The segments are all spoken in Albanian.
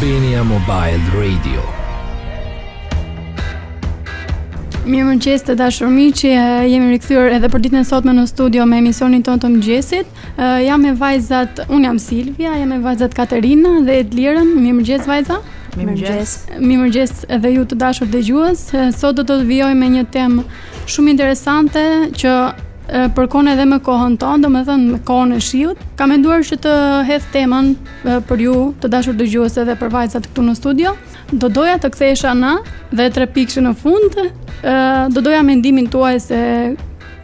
Albania Mobile Radio Mirëmëngjes të dashur miq jemi rikthyer edhe për ditën sotme në studio me emisionin tonë të mëngjesit Jam me vajzat, unë jam Silvia, jam me vajzat Katerina dhe Edlirën Mirëmëngjes vajza Mirëmëngjes Mirëmëngjes edhe ju të dashur dëgjues Sot do të vijoj me një temë shumë interesante që përkon edhe me kohën tonë, domethënë me kohën e shiut, kam menduar që të hedh temën për ju të dashur dëgjues edhe për vajzat këtu në studio. Do doja të kthehesha në dhe tre pikë në fund. Do doja mendimin tuaj se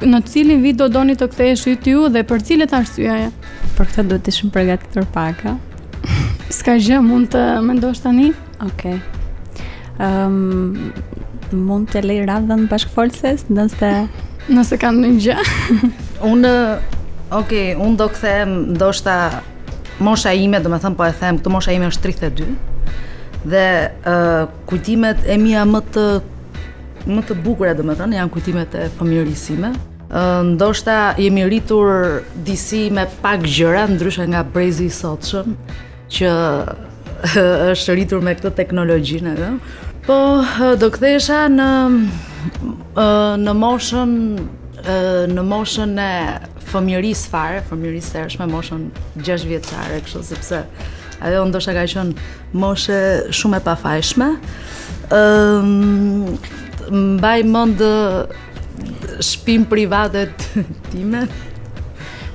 në cilin vit do doni të ktheheshit ju dhe për çfarë arsyeje. Për këtë duhet të ishim përgatitur pak. S'ka gjë, mund të mendosh tani? Okej. Okay. Ehm, um, mund t'ia lë radhën bashkëfolëses, nëse nëse kanë një gjë. Unë Okej, okay, unë do kthehem, ndoshta Mosha ime, domethënë po e them, këtë mosha ime është 32, dhe uh, kujtimet e mia më të, më të bukura, domethënë, janë kujtimet e fëmijërisë sime. Uh, ndoshta jemi rritur disi me pak gjëra, ndryshe nga brezi i sotshëm, që uh, është rritur me këtë teknologjinë, edhe. Po, do kthehesha në Në moshën në moshën e fëmijërisë fare, fëmijërisë së hershme, moshën 6 vjeçare, kështu sepse ajo ndoshta ka qenë moshë shumë e pafajshme. Ëm mbaj mend shpinë private time.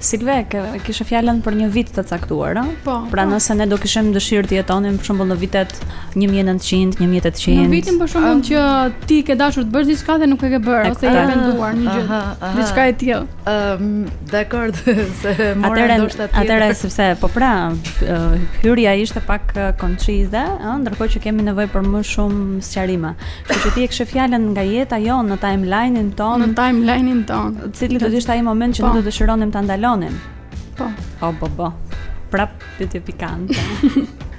Silve, ke, kishe fjalën për një vit të caktuar, ëh? Po. Pra po. nëse ne do kishim dëshirë të jetonim për shembull në vitet 1900, 1800. Në vitin për shembull um, që ti ke dashur të bësh diçka dhe nuk e ke bërë ose ke menduar një gjë, diçka e tillë. Ëm, um, dakor, se mora, ndoshta tjetër. Atëherë sepse po pra, uh, hyrja ishte pak koncize, ëh, ndërkohë që kemi nevojë për më shumë sqarime. Kështu që ti e kishe fjalën nga jeta jonë në timeline-in tonë. Në timeline-in tonë. Cili do të ishte ai moment që po. ne do dëshironim ta ndalonim? Po. O bo bo. Prap pyetje pikante.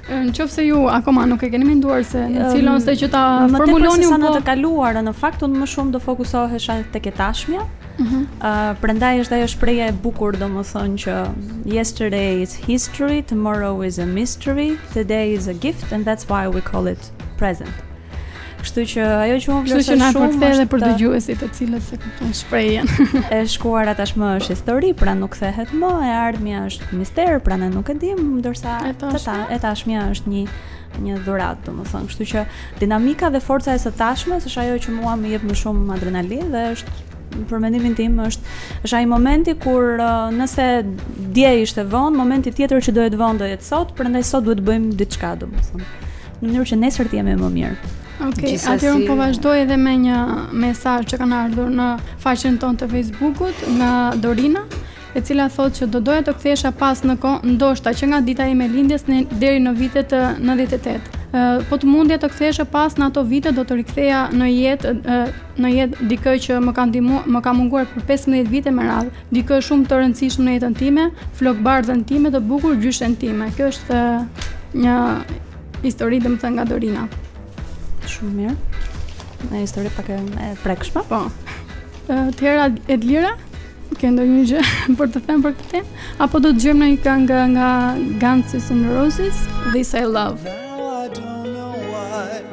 Në qoftë se ju akoma nuk e keni menduar se në cilën um, se që ta formuloni unë po... Më tepër sesa në po- të kaluarën, në fakt unë më shumë do fokusohesha te te e tashmja, Uh -huh. uh, prandaj është ajo shprehja e bukur domethënë që Yesterday is history, tomorrow is a mystery, today is a gift and that's why we call it present Kështu që ajo që unë vlerësoj shumë, kështu që na kthe edhe për dëgjuesit të cilët s'e kuptojnë shprehjen. e shkuara tashmë është histori, pra nuk kthehet më, e ardhmja është mister, pra ne nuk e dimë, ndërsa e tashmja, e tashmja është një një dhuratë, domethënë. Kështu që dinamika dhe forca e së tashmes është ajo që mua më jep më shumë adrenalinë dhe është për mendimin tim është është ai momenti kur uh, nëse dje ishte vonë, momenti tjetër që s'do jetë vonë do jetë sot, prandaj sot duhet të bëjmë diçka, domethënë. në mënyrë që nesër të jemi më mirë. Ok, atëherë unë po vazhdoj edhe me një mesazh që kanë ardhur në faqen tonë të Facebookut nga Dorina, e cila thotë që do doja të kthehesha pas në kohë ndoshta që nga dita ime e lindjes në, deri në vitet 98. Po të mundja të kthehesha pas në ato vite do të riktheja në jetë në jetë dikë që më ka ndihmuar, më ka munguar për 15 vite me radhë. Dikë shumë të rëndësishëm në jetën time, flokëbardhën time të bukur, gjyshen time. Kjo është një histori domethënë nga Dorina. Shumë mirë. Një histori pak e prekshme. Po. Atëherë Edlira, ke ndonjë gjë për të thënë për këtë temë Apo do të dëgjojmë një këngë nga Guns N' Roses, This I Love. This I Love.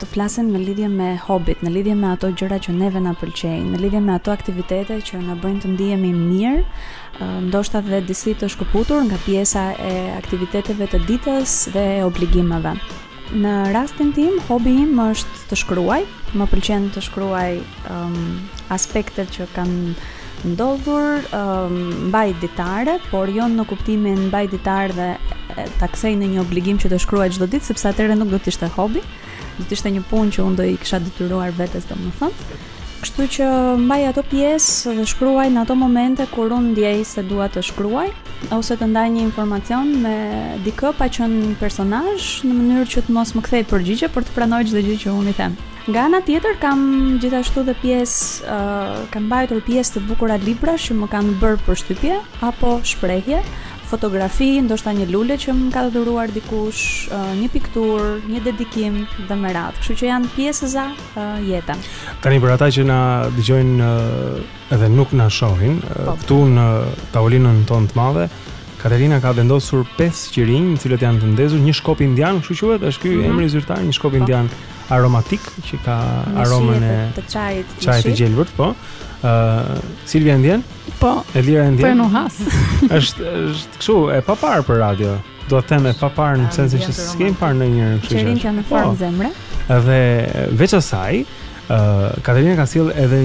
të flasim në lidhje me hobit, në lidhje me ato gjëra që neve na pëlqejnë, në lidhje me ato aktivitete që na bëjnë të ndihemi mirë, ndoshta dhe disi të shkëputur nga pjesa e aktiviteteve të ditës dhe obligimeve. Në rastin tim, hobi im është të shkruaj, më pëlqen të shkruaj um, aspekte që kanë Ndodhur, mbaj ditare, por jo në kuptimin mbaj ditar dhe ta kthesh në një obligim që të shkruaj çdo ditë, sepse atëherë nuk do të ishte hobi, do të ishte një punë që unë do i kisha detyruar vetes domethënë. Kështu që mbaj ato pjesë dhe shkruaj në ato momente kur unë ndjej se dua të shkruaj ose të ndaj një informacion me dikë pa qenë personazh në mënyrë që të mos më kthejë përgjigje, por të pranojë çdo gjë që unë i them. Nga ana tjetër kam gjithashtu dhe pjesë uh, kam mbajtur pjesë të bukura librash që më kanë bërë përshtypje apo shprehje, fotografi, ndoshta një lule që më ka dhuruar dikush, uh, një pikturë, një dedikim dhe me radhë. Kështu që janë pjesëza uh, jete. Tani për ata që na dëgjojnë uh, edhe nuk na shohin, uh, po. këtu në tavolinën tonë të madhe, Katerina ka vendosur pesë qirinj, të cilët janë të ndezur, një shkop indian, kështu quhet, është ky mm -hmm. emri zyrtar, një shkop po. indian aromatik që ka aromën e të çajit të çajit të gjelbërt, po. Ë uh, Silvia ndjen? Po. Edlira ndjen? Po nuk has. Është është kështu e paparë për radio. Do të them e paparë në sensin që s'kam parë ndonjëherë kështu. Qirinjtë në formë po. zemre. Dhe veç asaj, ë uh, Katerina ka sjellë edhe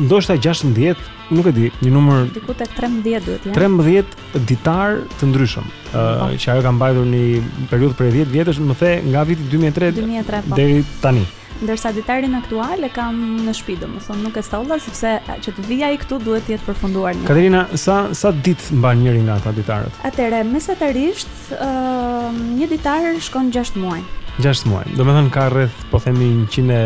ndoshta 16, nuk e di, një numër diku tek 13 duhet të jetë. 13 ditar të ndryshëm, ë uh, po. që ajo ka mbajtur në periudhë prej 10 vjetësh, më the nga viti 2003, 2003 po. deri tani. Ndërsa ditarin aktual e kam në shtëpi, domethënë nuk e solla sepse që të vijë ai këtu duhet të jetë përfunduar. Një. Katerina, sa sa ditë mban njëri nga ata ditarët? Atëre, mesatarisht, ë uh, një ditar shkon 6 muaj. 6 muaj. Domethënë ka rreth, po themi 100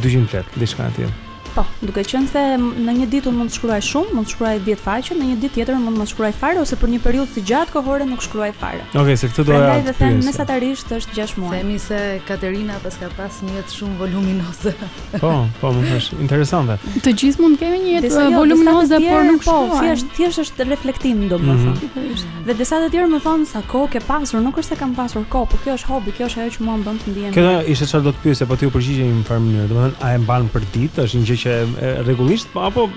200 fletë, diçka e tillë. Po, duke qenë se në një ditë unë mund të shkruaj shumë, mund të shkruaj 10 faqe, në një ditë tjetër unë mund të mos shkruaj fare ose për një periudhë të gjatë kohore nuk shkruaj fare. Okej, okay, se këtë doja. Prandaj vetë them mesatarisht është 6 muaj. Themi se Katerina paska pas një jetë shumë voluminoze. Po, po, më thashë, interesante. Të gjithë mund të kemi një jetë jo, voluminoze, por nuk po, thjesht thjesht është reflektim domethënë. Mm -hmm. Dhe disa të tjerë më thonë sa kohë ke pasur, nuk është se kam pasur kohë, por kjo është hobi, kjo është ajo që mua më bën të ndihem. Kjo ishte çfarë do të pyesja, po ti u përgjigje në një farë mënyrë. Domethënë, a e mban për ditë, është një gjë që rregullisht po, apo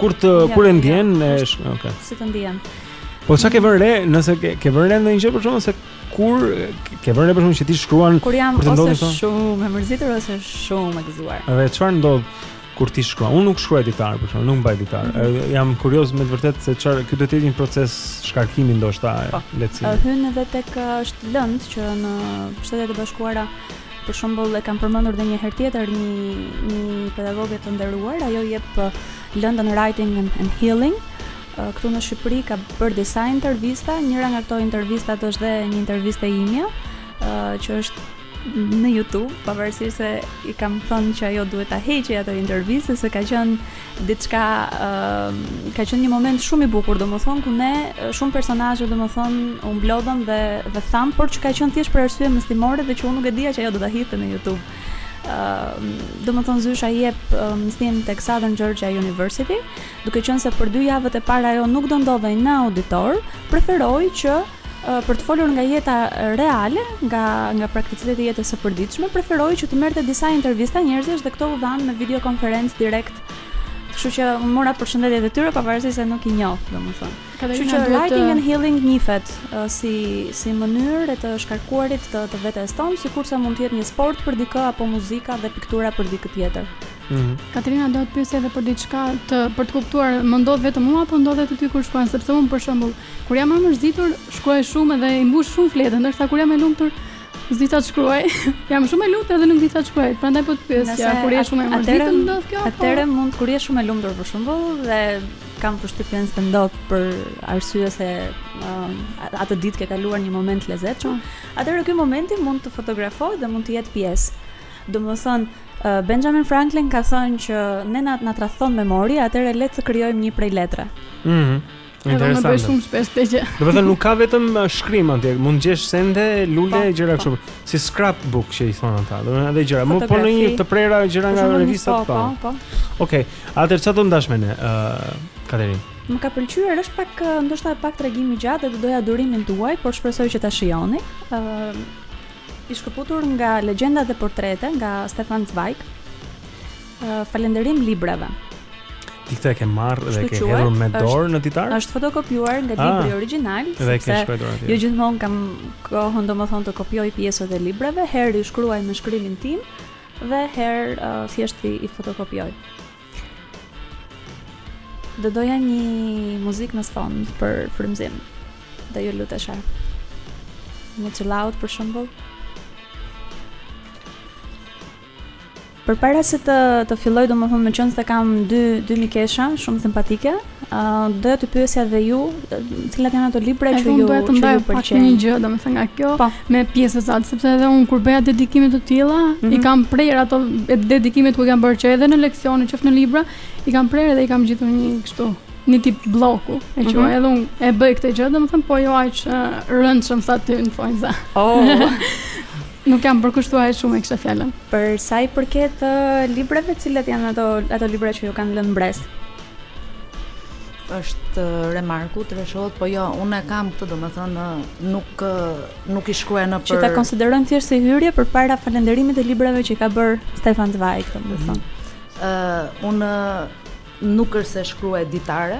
kur të ja, kur e ndjen, ja, është, okay. Si të ndjen. Po çka ke vënë re, nëse ke ke vënë re ndonjë gjë për shkakun se kur ke vënë re për shkakun që ti shkruan kur jam ose shumë e mërzitur ose shumë e gëzuar. Dhe çfarë ndodh? Kur ti shkruan, unë nuk shkruaj ditar, por nuk mbaj ditar. Mm. Jam kurioz me të vërtetë se çfarë ky do të jetë një proces shkarkimi ndoshta po, lehtësimi. Uh, hyn edhe tek është lëndë që në Shtetet e Bashkuara për shembull e kam përmendur edhe një herë tjetër një një pedagoge të nderuar, ajo jep lëndën Writing and Healing. Uh, këtu në Shqipëri ka bërë disa intervista, njëra nga këto intervistat është dhe një intervistë e imja, uh, që është në YouTube, pavarësisht se i kam thënë që ajo duhet ta heqë atë intervistë se ka qenë diçka ë uh, ka qenë një moment shumë i bukur, domethënë ku ne shumë personazhe domethënë u mblodhëm dhe dhe dhamë, por që ka qenë thjesht për arsye mësimore dhe që unë nuk e dija që ajo do ta hidhte në YouTube. ë uh, domethënë zysha i jep uh, mësim tek Southern Georgia University, duke qenë se për dy javët e para ajo nuk do ndodhej në auditor, preferoi që uh, Për të folur nga jeta reale, nga nga prakticiteti i jetës së përditshme, preferoi që të merrte disa intervista njerëzish dhe këto u dhanë me video konferencë direkt. Kështu që unë mora përshëndetjet e tyre pavarësisht se nuk i njoh, domethënë. Kështu që writing and healing njihet uh, si si mënyrë e të shkarkuarit të, të vetes tonë, sikurse mund të jetë një sport për dikë apo muzika dhe piktura për dikë tjetër. Mm -hmm. Katrina do të pyes edhe për diçka të për të kuptuar, më ndodh vetëm mua apo ndodh edhe ty kur shkruan, sepse unë për shembull, Kur jam e mërzitur, shkruaj shumë dhe i mbush shumë fletën, ndërsa kur jam e lumtur, s'di ça të shkruaj. jam shumë e lumtur dhe nuk di ça të shkruaj. Prandaj po të pyes se kur je shumë e mërzitur, atëre, ndodh kjo? Atëre po? mund kur je shumë e lumtur për shembull dhe kam përshtypjen se ndodh për arsye se um, atë ditë ke kaluar një moment të lezetshëm. Mm. Atëre ky momenti mund të fotografohet dhe mund të jetë pjesë. Domethënë uh, Benjamin Franklin ka thënë që ne na na tradhton memoria, atëre le të krijojmë një prej letre. Mhm. Mm Interesante. E bëj shumë shpesh këtë gjë. Domethënë nuk ka vetëm uh, shkrim atje, mund të gjesh sende, lule, po, gjëra po. kështu, si scrapbook që i thonë ata. Domethënë edhe gjëra, më po në një të prera gjëra nga revista po, po. Po. Okej. Atëherë çfarë do ndash me ne? Ë, uh, Katerin. Më ka pëlqyer, është pak uh, ndoshta pak tregim i gjatë dhe do doja durimin tuaj, por shpresoj që ta shijoni. Ë, i shkëputur nga legjenda dhe portrete nga Stefan Zweig. Falënderim librave. Ti këtë e ke marrë dhe e ke hedhur me dorë në ditar? Është fotokopjuar nga ah, libri origjinal, sepse jo gjithmonë kam kohën domethënë të kopjoj pjesët e librave, herë i shkruaj me shkrimin tim dhe herë uh, thjesht i fotokopjoj. Do doja një muzikë në sfond për frymëzim. Do ju lutesha. Një chill out për shembull. Përpara se të të filloj domethënë meqenëse kam dy dy mikesha shumë simpatike, ë uh, doja të pyesja dhe ju, cilat janë ato libra që ju doja të ndaj pak një gjë domethënë nga kjo pa. Po. me pjesë zot, sepse edhe unë kur bëja dedikime të tilla, mm -hmm. i mhm. kam prerë ato dedikimet ku i kam bërë qoftë edhe në leksione, qoftë në libra, i kam prerë dhe i kam ngjitur një kështu një tip bloku, e që mm -hmm. edhe unë e bëj këtë gjë, domethënë, po jo aq uh, rëndë sa ty në fojnë za. Oh. Nuk jam përkushtuar aq shumë me këtë fjalë. Për sa i përket librave, cilat janë ato ato libra që ju kanë lënë mbresë? Është Remarku të reshohet, po jo, unë e kam këtë domethënë, nuk, nuk i shkruaj nëpër... Që ta konsiderojmë thjesht si hyrje përpara falënderimit të librave që i ka bërë Stefan Zweig, domethënë. Uh, unë nuk është se shkruaj ditare,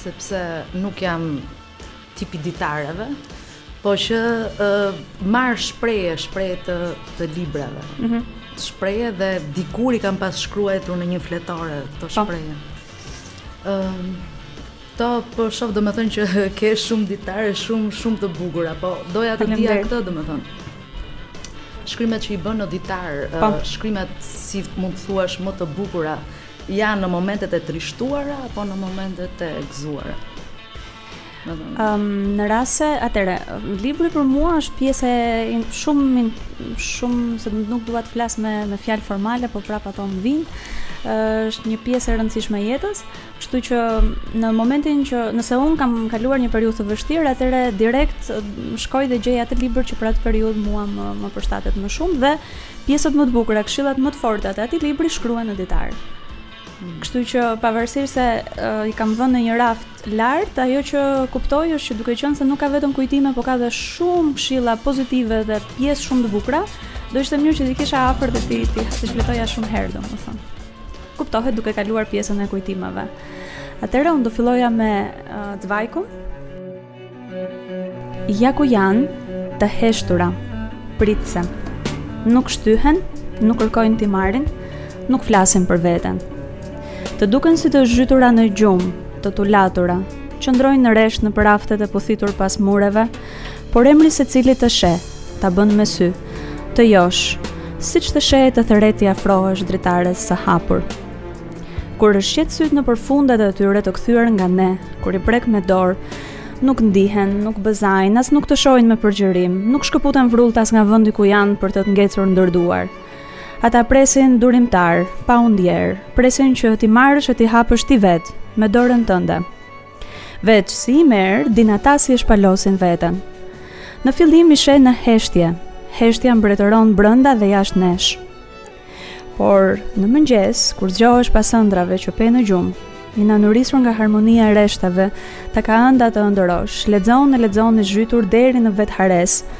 sepse nuk jam tip i ditareve, po që marr shprehje, shprehje të të librave. Ëh. Mm shprehje dhe dikur i kam pas shkruajtur në një fletore këto po. shprehje. Ëh. Um, këto po shoh domethënë që ke shumë ditare, shumë shumë të bukura po doja të dija këtë domethënë. Shkrimet që i bën në ditar, uh, shkrimet si mund të thuash më të bukura, Janë në momentet e trishtuara apo në momentet e gëzuara? Um, në raste, atëherë, libri për mua është pjesë shumë, shumë, se nuk dua të flas me, me fjalë formale, po prapë ato më vijnë, është një pjesë e rëndësishme e jetës, kështu që në momentin që nëse unë kam kaluar një periudhë të vështirë, atëherë direkt shkoj dhe gjej atë libër që për atë periudhë mua më, më përshtatet më shumë dhe Pjesët më të bukura, këshillat më të forta të atij libri shkruhen në ditar. Kështu që pavarësisht se uh, i kam vënë në një raft lart, ajo që kuptoj është që duke qenë se nuk ka vetëm kujtime, por ka dhe shumë këshilla pozitive dhe pjesë shumë të bukura, do ishte mirë që t'i kisha afër dhe t'i t'i shfletoja shumë herë, domethënë. Kuptohet duke kaluar pjesën e kujtimeve. Atëherë unë do filloja me uh, Cvajkun, Ja ku janë të heshtura, pritëse. Nuk shtyhen, nuk kërkojnë t'i marrin, nuk flasin për veten. Të duken si të zhytura në gjumë, të tulatura, qëndrojnë në rresht nëpër raftet e puthitur pas mureve, por emri secili të sheh, ta bën me sy, të josh, siç të sheh e të thërret t'i afrohesh dritares së hapur. Kur rëshqet sytë nëpër fundet e tyre të kthyer nga ne, kur i prek me dorë, nuk ndihen, nuk bëzajnë, as nuk të shohin me përgjërim, nuk shkëputen vrulltas nga vendi ku janë për të të ngecur ndër duar. Ata presin durimtarë, pa u ndierë, presin që t'i marrësh e t'i hapësh ti vetë, me dorën tënde. Veç si i merr, dinë ata si e shpalosin veten. Në fillim i sheh në heshtje, heshtja mbretëron brenda dhe jashtë nesh. Por, në mëngjes, kur zgjohesh pas ëndrrave që pe në gjumë, i nanurisur nga harmonia e rreshtave, ta ka ënda të ëndërrosh, lexon e lexon i zhytur deri në vetëharresë,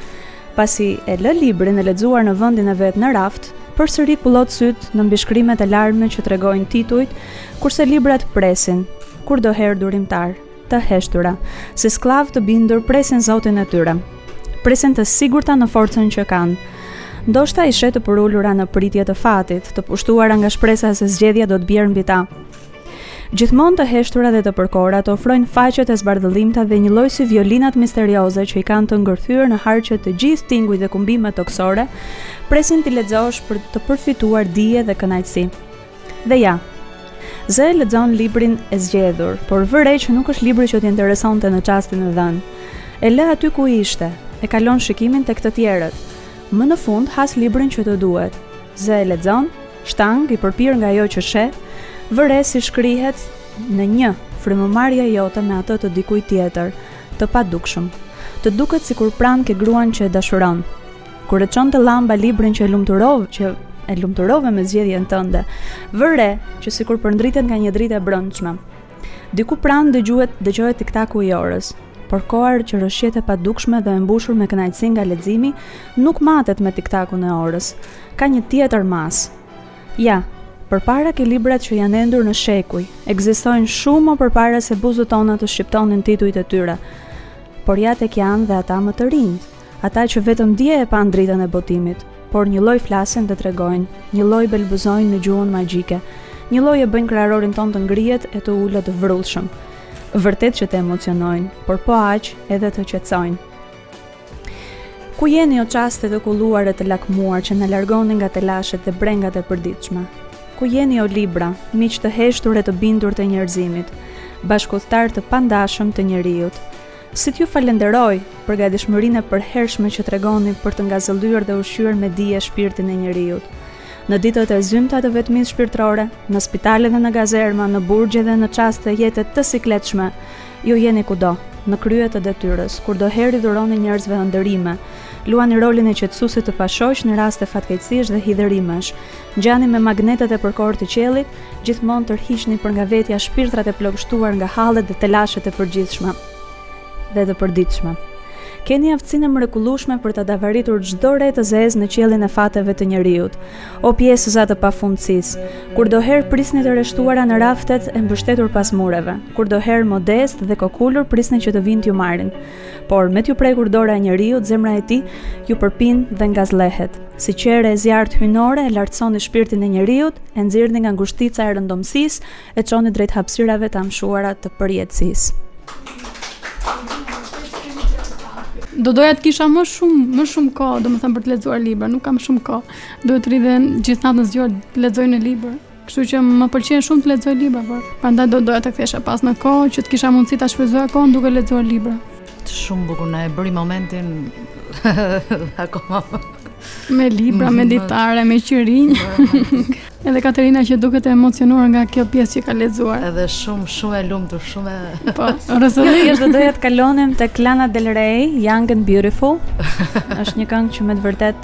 pasi e lë librin e lexuar në vendin e vet në raft, përsëri kullot sytë në mbishkrimet e larme që tregojnë titujt, kurse librat presin, kurdoherë durimtarë. të heshtura, si skllevër të bindur presin zotin e tyre. Presin të sigurta në forcën që kanë. Ndoshta i sheh të të përulura në pritje të fatit, të pushtuara nga shpresa se zgjedhja do të bjerë mbi ta. Gjithmonë të heshtura dhe të përkora të ofrojnë faqet e zbardhëllimta dhe njëlloj si violinat misterioze që i kanë të ngërthyer në harqe të gjithë tingujt dhe kumbimet tokësore, presin t'i lexosh për të përfituar dije dhe kënaqësi. Dhe ja, zë e lexon librin e zgjedhur, por vë re që nuk është libri që të interesonte në çastin e dhënë. E lë aty ku ishte, e kalon shikimin tek të tjerët. Më në fund has librin që të duhet. Zë e lexon, shtang i përpirë nga ajo që sheh, vë re si shkrihet në një frymëmarrja jote me atë të dikujt tjetër, të padukshëm. Të duket sikur pranë ke gruan që e dashuron. Kur e çon te llamba librin që e lumturov, që e lumturove me zgjedhjen tënde, vë re që sikur përndritet nga një dritë e brendshme. Diku pranë dëgjuhet dëgjohet tiktaku i orës, por koha që rrëshqet e padukshme dhe e mbushur me kënaqësi nga leximi nuk matet me tiktakun e orës. Ka një tjetër masë. Ja, përpara ke librat që janë endur në shekuj, ekzistojnë shumë më përpara se buzët tona të shqiptonin titujt e tyre. Por ja tek janë dhe ata më të rinjtë. Ata që vetëm dje e panë dritën e botimit, por njëlloj flasin dhe tregojnë, njëlloj belbëzojnë në gjuhën magjike, njëlloj e bëjnë krarorin tonë të ngrihet e të ulët vrullshëm. Vërtet që të emocionojnë, por po aq edhe të qetësojnë. Ku jeni o çaste të kulluar e të lakmuar që na largoni nga telashet dhe brengat e përditshme? Ku jeni o libra, miq të heshtur e të bindur të njerëzimit, bashkudhëtarë të pandashëm të njeriut? Si t'ju falënderoj për gatishmërinë e përhershme që tregoni për të ngazëllyer dhe ushqyer me dije shpirtin e njeriut. Në ditët e zymta të vetmisë shpirtërore, në spitale dhe në gazerma, në burgje dhe në çaste jete të sikletshme, ju jeni kudo, në krye të detyrës, kurdoherë u dhuroni njerëzve ëndërrime, luani rolin e qetësuesit të pashoq në raste fatkeqësish dhe hidhërimesh, Ngjani me magnetët e përkorë të qiellit, gjithmonë tërhiqni për nga vetja shpirtrat e plogështuar nga hallet dhe telashet e përgjithshme dhe të përditshme. Keni aftësinë e mrekullueshme për të davaritur çdo re të zezë në qiellin e fateve të njeriut. O pjesëza të pafundësisë, kurdoherë prisni të rreshtuara në raftet e mbështetur pas mureve, kurdoherë modestë dhe kokulur prisni që të vijnë t'ju marrin. Por me t'ju prekur dora e njeriut, zemra e tij ju përpin dhe ngazllehet. Si qerre e zjarrtë hyjnore e lartësoni shpirtin e njeriut, e nxirrni nga ngushtica e rëndomësisë, e çoni drejt hapësirave të amshuara të përjetësisë. Do doja të kisha më shumë, më shumë kohë, domethënë për të lexuar libra, nuk kam shumë kohë. Duhet të rri dhe gjithë natën zgjuar të lexoj një libër. Kështu që më pëlqen shumë të lexoj libra, por prandaj do doja të kthesha pas në kohë që të kisha mundësi ta shfrytëzoja kohën duke lexuar libra. Shumë bukur na e bëri momentin akoma me libra, me ditare, me qirinj. Edhe Katerina që duket e emocionuar nga kjo pjesë që ka lexuar. Edhe shumë shumë e lumtur, shumë. Po, rrezulli është doja të kalonim tek Lana Del Rey, Young and Beautiful. Është një këngë që me të vërtet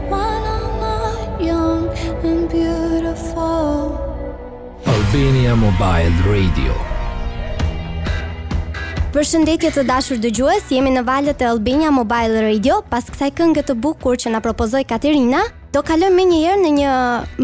Albania Mobile Radio Përshëndetje të dashur dëgjues, jemi në valët e Albania Mobile Radio. Pas kësaj këngë të bukur që na propozoi Katerina, do kalojmë menjëherë në një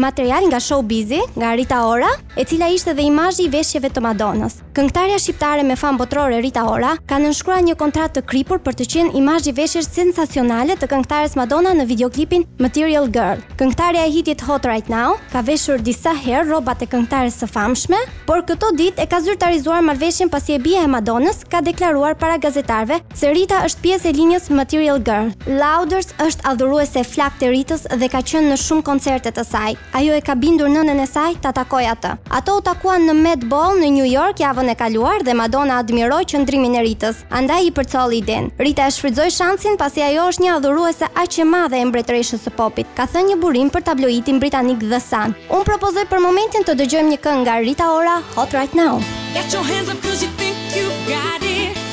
material nga showbizi, nga Rita Ora, e cila ishte dhe imazhi i veshjeve të Madonës. Këngëtarja shqiptare me famë botërore Rita Ora ka nënshkruar një kontratë të kripur për të qenë imazhi i veshjes sensacionale të këngëtares Madonna në videoklipin Material Girl. Këngëtarja e hitit Hot Right Now ka veshur disa herë rrobat e këngëtares së famshme, por këto ditë e ka zyrtarizuar marrëveshjen pasi e bija e Madonnës ka deklaruar para gazetarëve se Rita është pjesë e linjës Material Girl. Lauders është adhuruese e flaktë e Ritës dhe ka qenë në shumë koncerte të saj. Ajo e ka bindur nënën e saj ta takojë atë. Ato u takuan në Met Ball në New York javën e kaluar dhe Madonna admiroi qëndrimin e Ritës, andaj i përcolli idenë. Rita e shfrytëzoi shansin pasi ajo është një adhuruese aq e madhe e mbretëreshës së popit, ka thënë një burim për tabloidin britanik The Sun. Unë propozoj për momentin të dëgjojmë një këngë nga Rita Ora, Hot Right Now. Got your hands up cause you think you got it.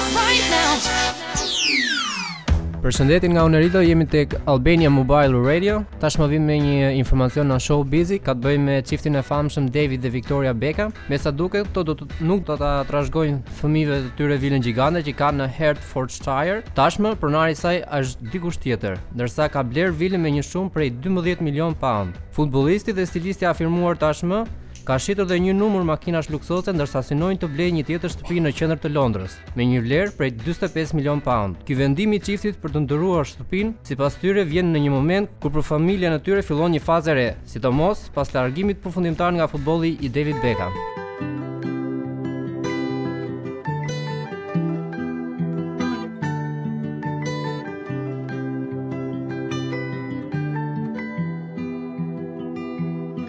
Përshëndetje nga unë Rito, jemi tek Albania Mobile Radio. Tashmë vijmë me një informacion nga showbizi, ka të bëjë me çiftin e famshëm David dhe Victoria Beckham. Me sa duket, këto do të nuk do ta trashëgojnë fëmijëve të tyre vilën gjigante që kanë në Hertfordshire. Tashmë pronari i saj është dikush tjetër, ndërsa ka blerë vilën me një shumë prej 12 milion pound. Futbollisti dhe stilistja e afirmuar tashmë ka shitur dhe një numër makinash luksoze ndërsa synojnë të blejnë një tjetër shtëpi në qendër të Londrës, me një vlerë prej dyzet e pesë milionë paund. Ky vendim i çiftit për të ndërruar shtëpinë, sipas tyre vjen në një moment kur për familjen e tyre fillon një fazë e re, sidomos pas largimit përfundimtar nga futbolli i David Beckham.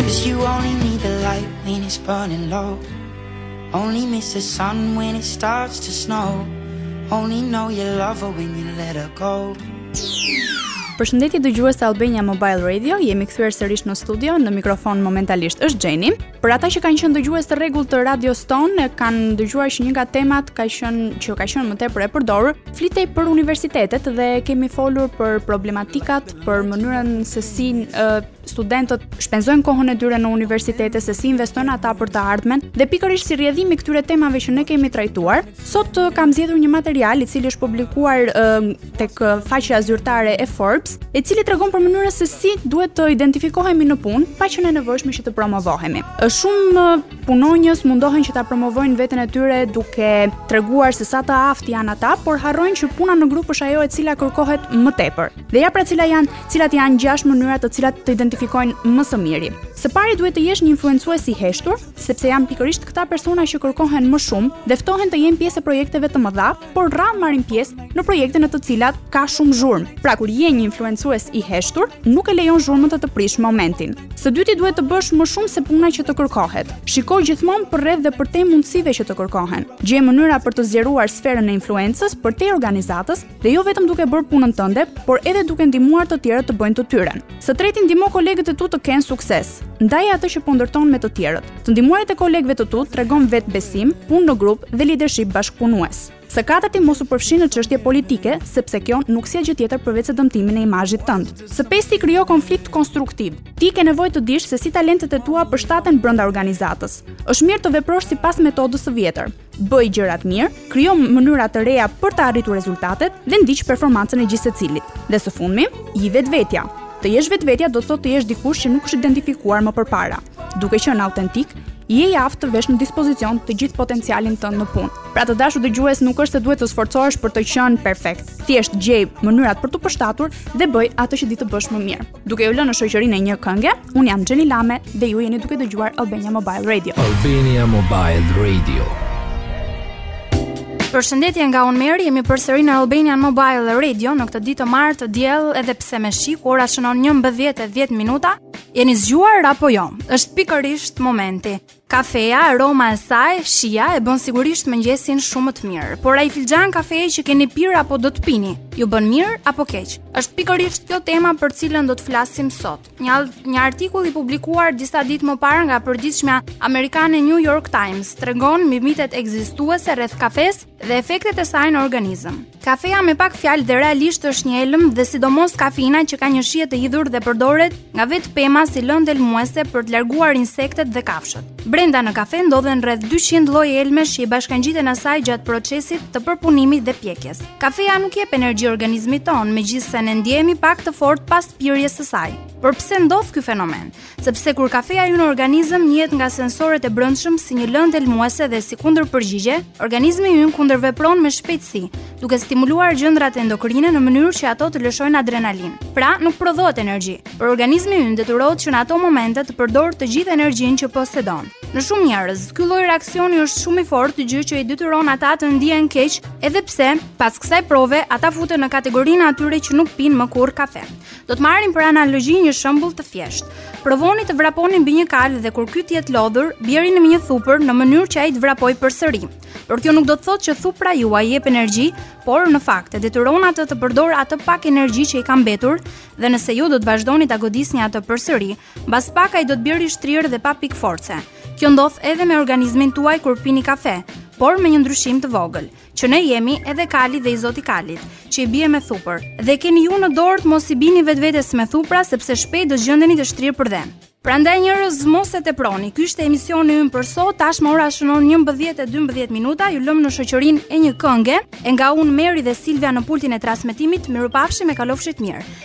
Cause you only need the light when it's burning low Only miss the sun when it starts to snow Only know you love her when you let her go Përshëndetje dëgjues të Albania Mobile Radio, jemi kthyer sërish në studio, në mikrofon momentalisht është Xheni. Për ata që kanë qenë dëgjues të rregullt të radios tonë, e kanë dëgjuar që një nga temat ka qenë që ka qenë më tepër e përdorur, flitej për universitetet dhe kemi folur për problematikat, për mënyrën se si uh, studentët shpenzojnë kohën e tyre në universitete, se si investojnë ata për të ardhmen dhe pikërisht si rrjedhim i këtyre temave që ne kemi trajtuar, sot uh, kam zgjedhur një material i cili është publikuar uh, tek faqja zyrtare e Forbes, i cili tregon për mënyrën se si duhet të identifikohemi në punë, pa qenë e nevojshme që të promovohemi. Shumë punonjës mundohen që ta promovojnë veten e tyre duke treguar se sa të aftë janë ata, por harrojnë që puna në grup është ajo e cila kërkohet më tepër. Dhe ja pra cila janë, cilat janë gjashtë mënyra të cilat të identifikojnë më së miri. Së pari duhet të jesh një influencues i heshtur, sepse janë pikërisht këta persona që kërkohen më shumë dhe ftohen të jenë pjesë e projekteve të mëdha, por rrallë marrin pjesë në projekte në të cilat ka shumë zhurmë. Pra kur je një influencues i heshtur, nuk e lejon zhurmën të të prishë momentin. Së dyti duhet të bësh më shumë se puna që të kërkohet. Shiko gjithmonë përreth dhe përtej mundësive që të kërkohen. Gjej mënyra për të zgjeruar sferën e influencës përtej organizatës dhe jo vetëm duke bërë punën tënde, por edhe duke ndihmuar të tjerët të bëjnë të tyren. Së treti ndihmo kolegët e tu të kenë sukses. Ndaje atë që po ndërton me të tjerët. Të ndihmuarit e kolegëve të tu tregon vetëbesim, punë në grup dhe lidership bashkëpunues. Së katërti mos u përfshi në çështje politike, sepse kjo nuk sjell gjë tjetër përveçse dëmtimin e imazhit tënd. Së pesti krijo konflikt konstruktiv. Ti ke nevojë të dish se si talentet e tua përshtaten brenda organizatës. Është mirë të veprosh sipas metodës së vjetër. Bëj gjërat mirë, krijo mënyra të reja për të arritur rezultatet dhe ndiq performancën e gjithsecilit. Dhe së fundmi, ji vetvetja. Të jesh vetvetja do të thotë të jesh dikush që nuk është identifikuar më përpara. Duke qenë autentik, je i aftë të vesh në dispozicion të gjithë potencialin tënd në punë. Pra të dashur dëgjues, nuk është se duhet të sforcohesh për të qenë perfekt. Thjesht gjej mënyrat për t'u përshtatur dhe bëj atë që di të bësh më mirë. Duke ju lënë në shoqërinë e një kënge, unë jam Xheni Lame dhe ju jeni duke dëgjuar Albania Mobile Radio. Albania Mobile Radio. Përshëndetje nga unë Meri, jemi përsëri në Albania Mobile Radio në këtë ditë të martë me diell edhe pse me shi, ku ora shënon 11:10 minuta. Jeni zgjuar apo jo? Është pikërisht momenti. Kafeja, aroma e saj, shija e bën sigurisht mëngjesin shumë më të mirë. Por ai filxhan kafeje që keni pirë apo do të pini, ju bën mirë apo keq? Është pikërisht kjo tema për cilën do të flasim sot. Një artikull i publikuar disa ditë më parë nga përditshmja amerikane New York Times tregon mbi mitet ekzistuese rreth kafes dhe efektet e saj në organizëm. Kafeja me pak fjalë dhe realisht është një helm dhe sidomos kafeina që ka një shije të hidhur dhe përdoret nga vetë pema si lëndë helmuese për të larguar insektet dhe kafshët. Brenda në kafe ndodhen rreth 200 lloje helmesh që i bashkangjiten asaj gjatë procesit të përpunimit dhe pjekjes. Kafeja nuk jep energji organizmit tonë, megjithëse ne ndihemi pak të fortë pas pirjes së saj. Por pse ndodh ky fenomen? Sepse kur kafeja hyn në organizëm njihet nga sensorët e brendshëm si një lëndë helmuese dhe si kundërpërgjigje, organizmi ynë kundërvepron me shpejtësi, duke stimuluar gjëndrat endokrine në mënyrë që ato të lëshojnë adrenalinë. Pra, nuk prodhohet energji, por organizmi ynë detyrohet që në ato momente të përdorë të gjithë energjinë që posedon. Në shumë njerëz, ky lloj reaksioni është shumë i fortë, gjë që i detyron ata të ndihen keq, edhe pse pas kësaj prove ata futen në kategorinë e atyre që nuk pinë më kurrë kafe. Do të marrim për analogji një shembull të thjeshtë. Provoni të vraponi mbi një kalë dhe kur ky të jetë lodhur, bjerini me një thupër në mënyrë që ai të vrapojë përsëri. Por kjo nuk do të thotë që thupra juaj jep energji, por në fakt e detyron atë të përdorë atë pak energji që i ka mbetur dhe nëse ju do të vazhdoni ta godisni atë përsëri, mbas pak ai do të bjerë i shtrirë dhe pa pikë force. Kjo ndodh edhe me organizmin tuaj kur pini kafe, por me një ndryshim të vogël. Që ne jemi edhe kali dhe i zoti i kalit, që i bie me thupër. Dhe keni ju në dorë të mos i bini vetvetes me thupra sepse shpejt do të gjendeni të shtrirë përdhe. Prandaj njerëz mos e teproni. Ky ishte emisioni ynë për sot. Tashmë ora shënon 11:12 minuta. Ju lëmë në shoqërinë e një kënge e nga unë Meri dhe Silvia në pultin e transmetimit. Mirupafshim e kalofshit mirë.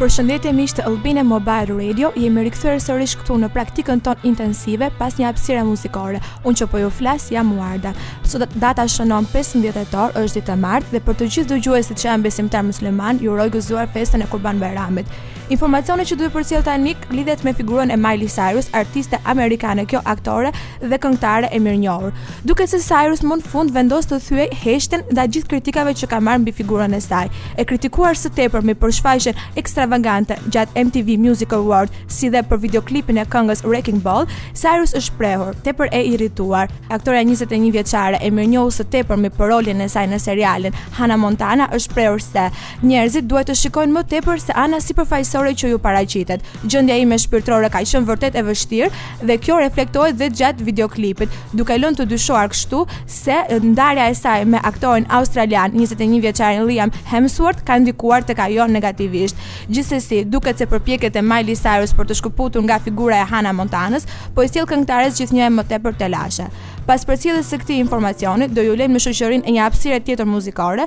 Përshëndetje miq të Albanian Mobile Radio, jemi rikthyer sërish këtu në praktikën tonë intensive pas një hapësire muzikore. Unë që po ju flas jam Muarda. Sot data shënon 15 tetor, është ditë e martë dhe për të gjithë dëgjuesit që janë besimtarë muslimanë, ju uroj gëzuar festën e Kurban Bajramit. Informacioni që do të përcjell tani lidhet me figurën e Miley Cyrus, artiste amerikane kjo aktore dhe këngëtare e mirënjohur. Duket se Cyrus më në fund vendos të thyejë heshtjen ndaj gjithë kritikave që ka marrë mbi figurën e saj. E kritikuar së tepërmi për shfaqjen ekstravagante gjatë MTV Music Award, si dhe për videoklipin e këngës Wrecking Ball, Cyrus është shprehur tepër e irrituar. Aktorja 21 vjeçare, e mirënjohur së tepërmi për rolin e saj në serialin Hannah Montana, është shprehur se Njerëzit duhet të shikojnë më tepër se ana sipërfaqësore që u paraqitet. Gjendja ime shpirtërore ka qenë vërtet e vështirë dhe kjo reflektohet dhe gjatë videoklipit, duke lënë të dyshuar kështu se ndarja e saj me aktorin australian, 21 vjeçarin Liam Hemsworth, ka ndikuar tek ajo negativisht. Gjithsesi, duket se përpjekjet e Miley Cyrus për t'u shkëputur nga figura e Hannah Montanës po i sjellin këngëtares gjithnjë e më tepër telashe. Pas përcjelljes së këtij informacioni, do ju lëmë në shoqërinë e një hapësire tjetër muzikore,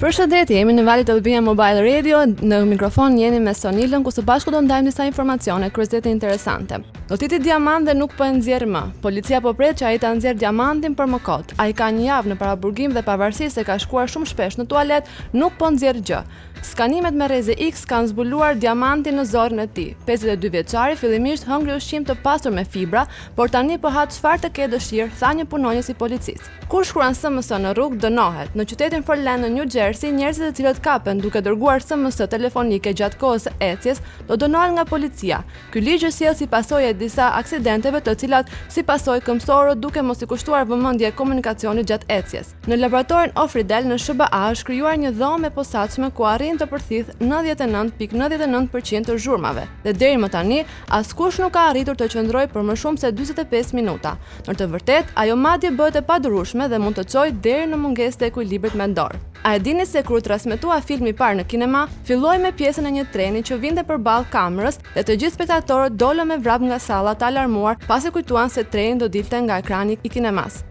Përshëndetje, jemi në valët e Albanian Mobile Radio, në mikrofon jeni me Sonilën, ku së bashku do ndajmë disa informacione, kuriozitete interesante. Gëlltiti diamantin dhe nuk po e nxjerr më. Policia po pret që ai ta nxjerrë diamantin, por më kot. Ai ka një javë në paraburgim dhe pavarësisht se ka shkuar shumë shpesh në tualet, nuk po nxjerr gjë. Skanimet me rreze X kanë zbuluar diamantin në zorrën e tij. 52 vjeçari fillimisht hëngri ushqim të pasur me fibra, por tani po ha çfarë të ketë dëshirë, tha një punonjës i policisë. Kush shkruan SMS në rrugë dënohet. Në qytetin Fort Lee në New Jersey, njerëzit të cilët kapen duke dërguar SMS telefonike gjatë kohës së ecjes do dënohen nga policia. Ky ligj është sjellë si pasojë e disa aksidenteve të cilat si pasojë këmbësorët duke mos i kushtuar vëmendje komunikacionit gjatë ecjes. Në laboratorin Orfield në SHBA është krijuar një dhomë e posaçme ku arrin të përthithë 99.99% të zhurmave dhe deri më tani Askush nuk ka arritur të qëndrojë për më shumë se dyzet e pesë minuta. Në të vërtetë, ajo madje bëhet e padurueshme dhe mund të çojë deri në mungesë të ekuilibrit mendor. A e dini se kur u transmetua filmi i parë në kinema, filloi me pjesën e një treni që vinte përballë kamerës dhe të gjithë spektatorët dolën me vrap nga salla të alarmuar pasi kujtuan se treni do dilte nga ekrani i kinemasë.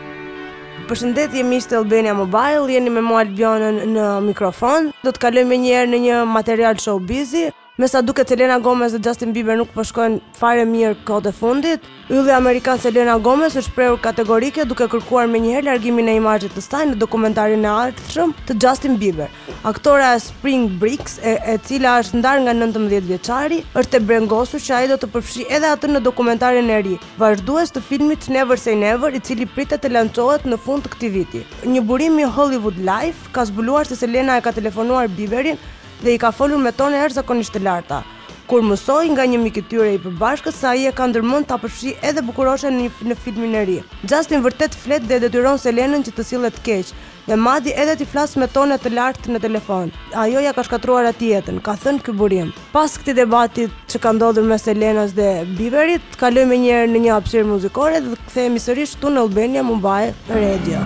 Përshëndetje miq të Albania Mobile, jeni me mua Albionën në mikrofon. Do të kalojmë menjëherë në një material showbiz. Me sa duket Selena Gomez dhe Justin Bieber nuk po shkojnë fare mirë kohët e fundit. Ylli amerikan Selena Gomez është shprehur kategorike duke kërkuar menjëherë largimin e imazhit të saj në dokumentarin e ardhshëm të Justin Bieber. Aktora e Spring Breakers, e, e cila është ndarë nga 19 vjeçari, është e brengosur që ai do të përfshijë edhe atë në dokumentarin e ri, vazhdues të filmit Never Say Never, i cili pritet të lançohet në fund të këtij viti. Një burim i Hollywood Life ka zbuluar se Selena e ka telefonuar Bieberin dhe i ka folur me tone jashtëzakonisht të larta, kur mësoi nga një mik i tyre i përbashkët se ai e ka ndërmend ta përfshijë edhe bukuroshen në filmin e ri. Justin vërtet flet dhe e detyron Selenën që të sillet keq, E madje edhe t'i flasë me tone të lartë në telefon, Ajo ia ka shkatërruar atij jetën, ka thënë ky burim. Pas këtij debati që ka ndodhur mes Selenës dhe Bieberit, kalojmë menjëherë në një hapësirë muzikore dhe kthehemi sërish këtu në Albania Mobile Radio.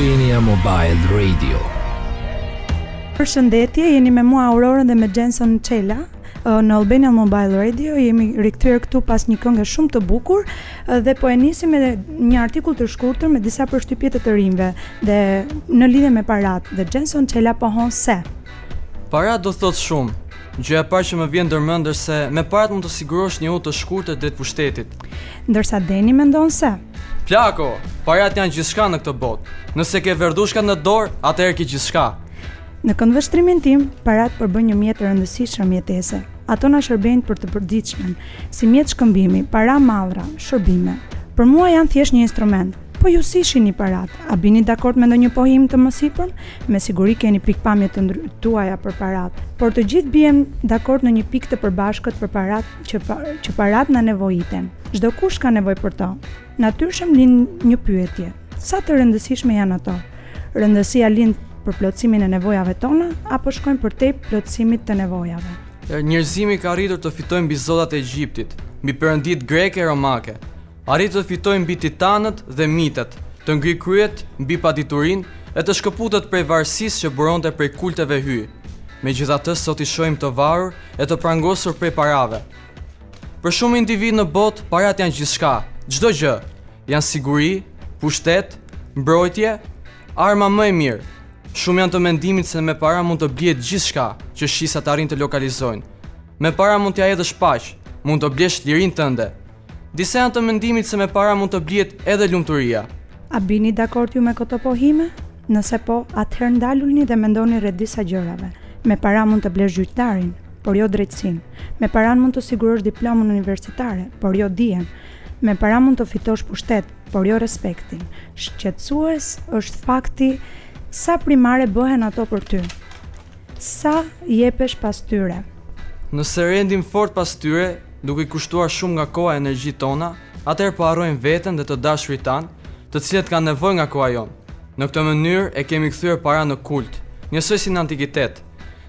Albania Mobile Radio. Përshëndetje, jeni me mua Aurorën dhe me Jenson Çela Në Albania Mobile Radio jemi rikthyer këtu pas një kënge shumë të bukur dhe po e nisim me një artikull të shkurtër me disa përshtypje të të rinjve dhe në lidhje me parat dhe Jenson Çela pohon se Para do të thotë shumë. Gjëja e parë që më vjen ndërmend është se me parat mund të sigurosh një udhë të shkurtër drejt pushtetit. Ndërsa Deni mendon se Plako, parat janë gjithçka në këtë botë. Nëse ke verdhushka në dorë, atëherë ke gjithçka. Në këndvështrimin tim, paratë përbëjnë një mjet të rëndësishëm jetese. Ato na shërbejnë për të përditshmen, si mjet shkëmbimi, para, mallra, shërbime. Për mua janë thjesht një instrument. Po ju si i shihni paratë? A bini dakord me ndonjë pohim të mësipërm? Me siguri keni pikëpamje të ndry... tuaja për paratë, por të gjithë biem dakord në një pikë të përbashkët për paratë që, pa... që paratë na nevojiten. Çdokush ka nevojë për to. Natyrshëm lind një pyetje, sa të rëndësishme janë ato? Rëndësia lind për plotësimin e nevojave tona apo shkojnë përtej plotësimit të nevojave? Njerëzimi ka arritur të fitojë mbi zotat e Egjiptit, mbi perënditë greke e romake. Arriti të fitojë mbi titanët dhe mitet, të ngrijë kryet mbi paditurinë e të shkëputet prej varësisë që buronte prej kulteve hyj. Megjithatë sot i shohim të varur e të prangosur prej parave. Për shumë individë në botë, paratë janë gjithçka, çdo gjë. Janë siguri, pushtet, mbrojtje, arma më e mirë. Shumë janë të mendimit se me para mund të blihet gjithçka që shqisat arrijnë të lokalizojnë. Me para mund t'ia hedhësh paq, mund të blesh lirinë tënde. Disa janë të mendimit se me para mund të blihet edhe lumturia. A bini dakord ju me këto pohime? Nëse po, atëherë ndaluni dhe mendoni rreth disa gjërave. Me para mund të blesh gjyqtarin, por jo drejtësinë. Me paranë mund të sigurosh diplomën universitare, por jo dijen. Me para mund të fitosh pushtet, por jo respektin. Shqetësues është fakti sa primare bëhen ato për ty. Sa jepesh pas tyre. Nëse rendim fort pas tyre, duke i kushtuar shumë nga koha e energjitë tona, atëherë po harrojmë veten dhe të dashurit tanë, të cilët kanë nevojë nga koha jonë. Në këtë mënyrë e kemi kthyer paranë në kult, njësoj si në antikitet,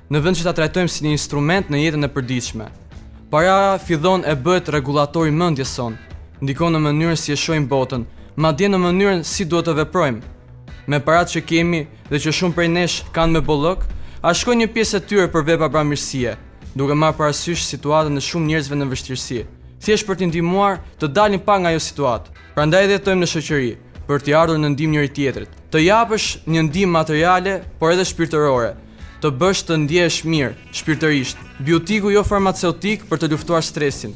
në vend që ta trajtojmë si një instrument në jetën e përditshme. Paraja fillon e bëhet rregullator i mendjes sonë, ndikon në mënyrën si e shohim botën, madje në mënyrën si duhet të veprojmë. Me paratë që kemi dhe që shumë prej nesh kanë me bollëk, a shkon një pjesë e tyre për vepra bamirësie? duke marrë parasysh situatën e shumë njerëzve në vështirësi, thjesht për t'i ndihmuar të dalin pak nga ajo situatë. Prandaj dhe jetojmë në shoqëri, për t'i ardhur në ndihmë njëri-tjetrit. Të japësh një ndihmë materiale, por edhe shpirtërore, të bën të ndjehesh mirë, shpirtërisht. Biotiku jo farmaceutik për të luftuar stresin.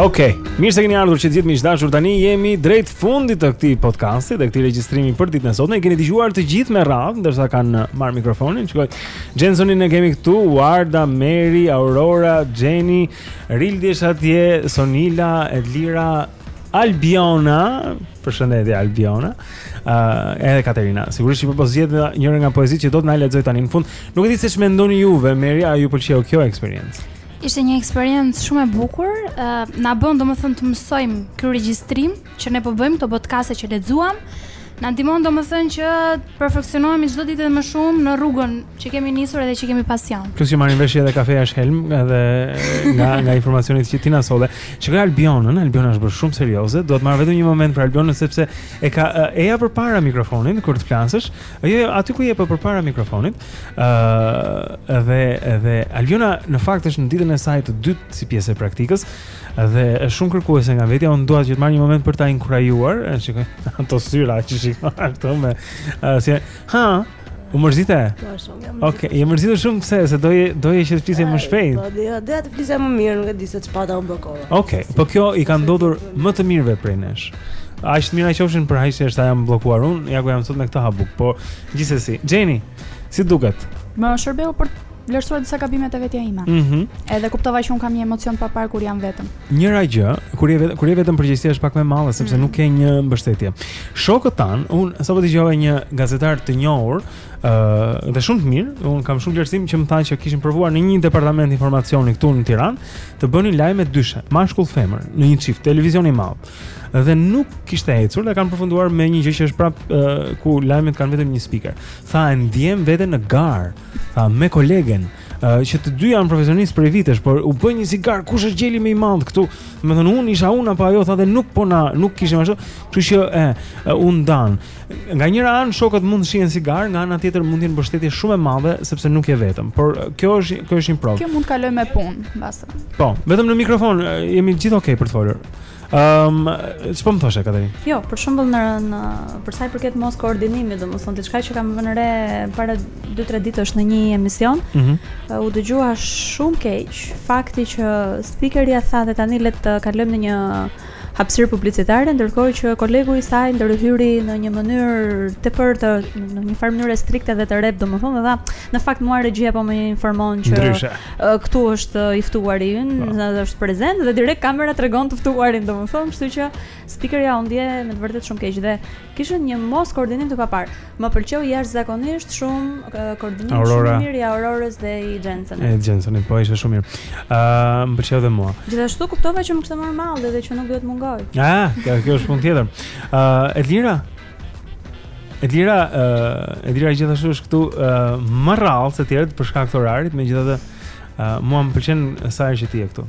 Okej, okay. mirë se keni ardhur që gjithë miq të dashur tani jemi drejt fundit të këtij podcasti dhe këtij regjistrimi për ditën e sotme. I keni dëgjuar të gjithë me radhë, ndërsa kanë marrë mikrofonin, shikoj. Jensonin e kemi këtu, Warda, Mary, Aurora, Jenny, Rildi është atje, Sonila, Elira, Albiona, përshëndetje Albiona. Ëh, uh, edhe Katerina. Sigurisht që po zgjedh njërën nga poezitë që do të na lexojë tani në fund. Nuk e di se ç'mendoni juve, Mary, a ju pëlqeu kjo eksperiencë? Ishte një eksperiencë shumë e bukur, na bën domethënë të mësojmë ky regjistrim që ne po bëjmë këto podcaste që lexuam. Na ndihmon domethënë që të perfeksionohemi çdo ditë më shumë në rrugën që kemi nisur edhe që kemi pasion. Plus që marrim vesh edhe kafeja është helm edhe nga nga informacionet që ti na solle. Shikoj Albionën, Albiona është bërë shumë serioze. Dua të marr vetëm një moment për Albionën sepse e ka eja përpara mikrofonin kur të flasësh Jo, jo, aty ku je po përpara mikrofonit. Ëh, uh, dhe dhe Albiona në fakt është në ditën e saj të dytë si pjesë e praktikës dhe është shumë kërkuese nga vetja. Unë dua që të marr një moment për ta inkurajuar, e shikoj ato syra që shikon ato me uh, si ha U mërzite? Po shumë. Okej, okay, je mërzitur shumë pse se doje doje që të flisje më shpejt. Po, doja doja të flisja më mirë, nuk e di se çfarë u bë koha. Okej, okay, po kjo i ka ndodhur më të mirëve prej nesh. Aq të mira qofshin për ai që është ajo bllokuar unë, ja ku jam sot me këtë habuk. Po gjithsesi, Jenny, si duket? Më shërbeu për vlerësuar disa gabime te vetja ime. Mhm. Mm edhe kuptova që un kam një emocion të paparë kur jam vetëm. Njëra anë, kur je vetëm, kur je vetëm përgjegjësia është pak më e madhe sepse mm. nuk ke një mbështetje. Shokët tanë, un sapo dëgjova një gazetar të njohur, ë uh, dhe shumë të mirë, un kam shumë vlerësim që më tha që kishin provuar në një departament informacioni këtu në Tiranë të bënin lajme dyshe, mashkull femër, në një çift në televizion të madh. dhe nuk kishte ecur dhe kanë përfunduar me një gjë që është prap uh, ku lajmet kanë vetëm një speaker. Tha e ndiem veten në garë, tha me kolegen, uh, që të dy janë profesionistë prej vitesh, por u bën një si garë kush është gjeli më i madh këtu. Domethënë unë isha unë apo ajo, tha dhe nuk po na, nuk kishim ashtu. Kështu që e uh, u ndanë. Nga njëra anë shokët mund të shihen si garë, nga ana tjetër mund të jenë mbështetje shumë e madhe sepse nuk je vetëm. Por kjo është kjo është një provë. Kjo mund të kalojë me punë, mbase. Po, vetëm në mikrofon jemi gjithë okay për të folur. Ehm, um, ç'po më thoshe Katerin? Jo, për shembull në në për sa i përket moskoordinimit, domethënë diçka që kam vënë re para 2-3 ditësh në një emision, mm -hmm. u dëgjua shumë keq fakti që speakerja tha dhe tani le të kalojmë në një hapësirë publicitare, ndërkohë që kolegu i saj ndërhyri në një mënyrë tepër të në një farë mënyre strikte dhe të rreptë, domethënë tha, në fakt mua regjia po më informon që Ndryshe. këtu është i ftuari ynë, po. në dhe është prezent dhe direkt kamera tregon të ftuarin, domethënë, kështu që speakerja u ndie me të vërtetë shumë keq dhe Kishte një moskoordinim të paparë. Më pëlqeu jashtëzakonisht shumë koordinimi shumë i mirë i Aurorës dhe i Jensenit. E Jensenit, po ishte shumë mirë. Ë, uh, më pëlqeu dhe mua. Gjithashtu kuptova që më kishte marrë malli dhe që nuk duhet mungoj. Ah, kjo, kjo është punë tjetër. Ë, uh, Elira, Elira, uh, Elira gjithashtu është këtu uh, më rrallë se të tjerët për shkak të orarit, megjithatë uh, mua më pëlqen sa herë që ti je këtu.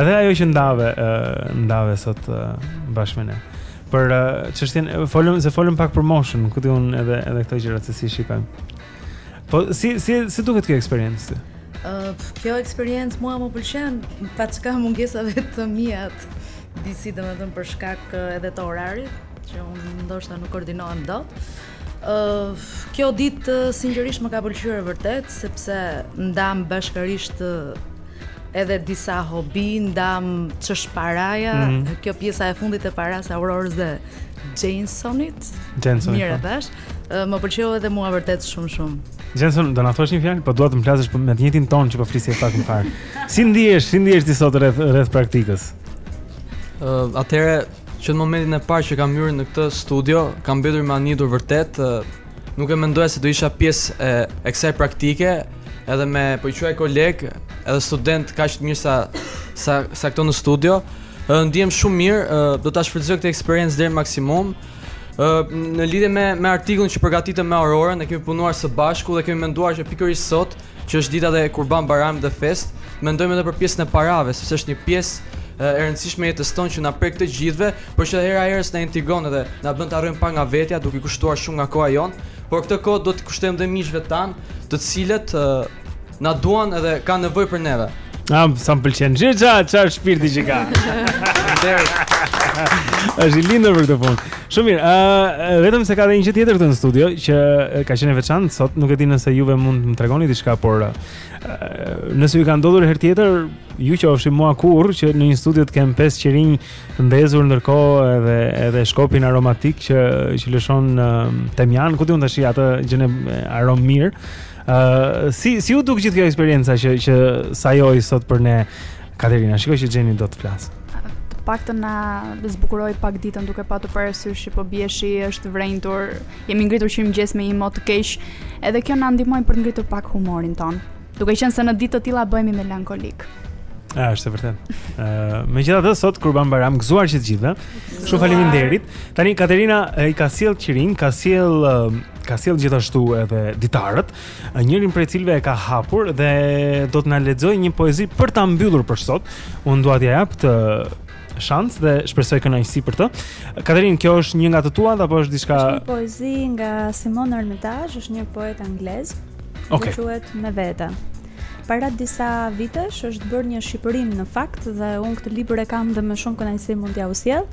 Edhe ajo që ndave, uh, ndave sot uh, bashkë me ne. Për uh, çështjen uh, folëm se folëm pak për moshën, ku di unë edhe edhe këto gjëra se si shikojmë. Po si si si duket kjo eksperiencë ty? Uh, kjo eksperiencë mua më pëlqen, paçka mungesave të mia disi domethënë për shkak edhe të orarit, që unë ndoshta nuk koordinohem dot. Kjo ditë sinqerisht më ka pëlqyer vërtet sepse ndamë bashkërisht edhe disa hobi, ndamë ç'është paraja, mm -hmm. kjo pjesa e fundit e parasë Aurorës dhe Jensonit. Jenson. Mirë po. bash. Më pëlqeu edhe mua vërtet shumë shumë. Jenson, do na thuash një fjalë, po dua të më flasësh me të njëjtin ton që po flisje pak më parë. Si ndihesh, si ndihesh ti sot rreth rreth praktikës? Ë, uh, atëre Që në momentin e parë që kam hyrë në këtë studio, kam mbetur e mahnitur vërtet, nuk e mendoja se do isha pjesë e, e kësaj praktike, edhe me po i quaj koleg, edhe student kaq të mirë sa sa sa këto në studio. Ë ndihem shumë mirë, ë do ta shfrytëzoj këtë eksperiencë deri maksimum. Ë në lidhje me me artikullin që përgatitëm me Aurorën, ne kemi punuar së bashku dhe kemi menduar që pikërisht sot që është dita edhe Kurban Bajram dhe festë, mendojmë edhe për pjesën e parave, sepse është një pjesë e rëndësishme e jetës tonë që na prek të gjithëve, por që herë pas herës na intrigon edhe na bën të harrojmë pak nga vetja, duke i kushtuar shumë nga koha jonë, por këtë kohë duhet t'ia kushtojmë dhe miqve tanë, të cilët na duan edhe kanë nevojë për neve. A, sa më pëlqen. Gjë ça, çfarë shpirti që ka. është i lindur për këtë punë. Shumë mirë. Ë, vetëm se ka dhe një gjë tjetër këtu në studio që ka qenë e veçantë sot. Nuk e di nëse juve mund të më tregoni diçka, por ë, nëse ju ka ndodhur herë tjetër, ju qofsha, mua kurrë që në një studio të kem pesë qirinj të ndezur ndërkohë edhe edhe shkopin aromatik që që lëshon ë, temjan, ku di unë tash, atë gjënë erëmirë. Uh, si si ju duk gjithë kjo eksperienca që që sajoi sot për ne Katerina, shikoj që Jenny do të flasë. Të paktën na zbukuroi pak ditën duke patur parasysh që po bie shi, është vrenjtur. Jemi ngritur që në mëngjes me një mot të keq. Edhe kjo na ndihmoi për ngritur pak humorin tonë. Duke qenë se në ditë të tilla bëhemi melankolikë. A, është e vërtetë. Ë, uh, megjithatë sot Kurban Bajram gëzuar të gjithëve. Shumë faleminderit. Tani Katerina i ka sjellë qirinjtë, ka sjellë uh, ka sjellë gjithashtu edhe ditarët, njërin prej cilëve e ka hapur dhe do të na lexojë një poezi për ta mbyllur për sot. Unë dua t'ia jap këtë shans dhe shpresoj kënaqësi për të. Katerin, kjo është një nga të tuat apo është diçka Është një poezi nga Simon Armitage, është një poet anglez. Okay. Quhet Me vete. Para disa vitesh është bërë një shqipërim në fakt dhe unë këtë libër e kam dhe me shumë kënaqësi mund t'jua sjell.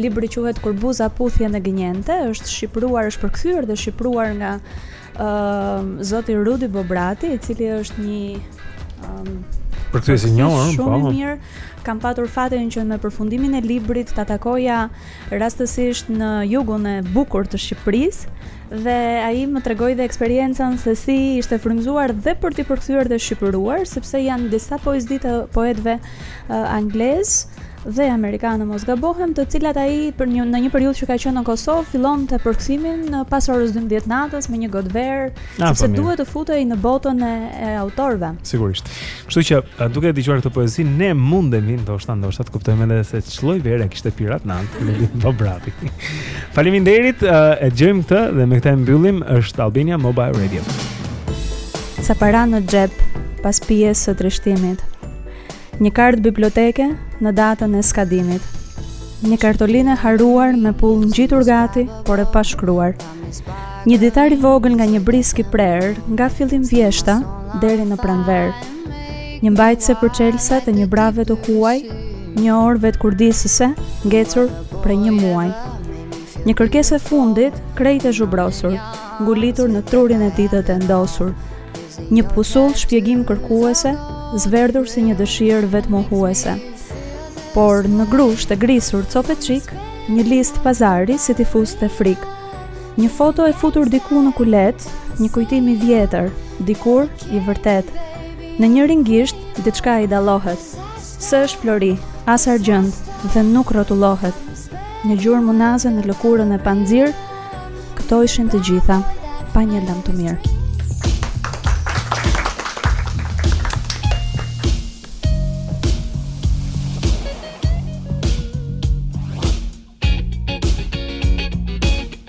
Libri quhet Kur buza puthjen e gënjente, është shqipëruar, është përkthyer dhe shqipëruar nga ë uh, zoti Rudi Bobrati, i cili është një ë um, përkthyes i njohur, shumë po. i mirë. Kam patur fatin që me përfundimin e librit ta takoja rastësisht në jugun e bukur të Shqipërisë dhe ai më tregoi dhe eksperiencën se si ishte frymzuar dhe për t'i përkthyer dhe shqipëruar, sepse janë disa poezi të poetëve uh, anglezë dhe amerikanë mos gabohem, të cilat ai për një në një periudhë që ka qenë në Kosovë fillonte përkthimin në pas orës 12 të natës me një gotë verë, ah, sepse po duhet të futej në botën e, e autorëve. Sigurisht. Kështu që duke e dëgjuar këtë poezi, ne mundemi ndoshta ndoshta të kuptojmë edhe se ç'lloj vere kishte pirë atë natë Rudi Bobrati. Faleminderit, e dëgjojmë këtë dhe me këtë e mbyllim është Albania Mobile Radio. Sa para në xhep pas pijes së trishtimit. Një kartë biblioteke në datën e skadimit. Një kartolinë e harruar me pullë ngjitur gati, por e pashkruar. Një ditar i vogël nga një brisk i prerë, nga fillim vjeshta deri në pranverë. Një mbajtëse për çelësa të një brave të huaj, një orë vetëkurdisëse, ngecur prej një muaji. Një kërkesë e fundit, krejt e zhubrosur, ngulitur në trurin e tij të e ndosur. Një pusullë shpjegimkërkuese, zverdhur si një dëshirë vetëmohuese. Por në grusht e grisur copë e çikë, një listë pazari si t'i fuste frikë. Një foto e futur diku në kuletë, një kujtim i vjetër, dikur i vërtetë. Në njërin gisht diçka i dallohet. S'është flori, as argjend dhe nuk rrotullohet. Një gjurmë unaze në lëkurën e panxirë, këto ishin të gjitha, pa një lamtumirë.